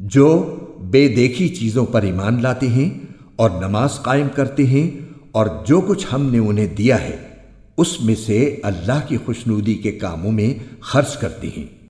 جو بے دیکھی چیزوں پر ایمان لاتے ہیں اور نماز قائم کرتے ہیں اور جو کچھ ہم نے انہیں دیا ہے، اس میں سے اللہ کی خوشنودی کے کاموں میں خرچ کرتے ہیں۔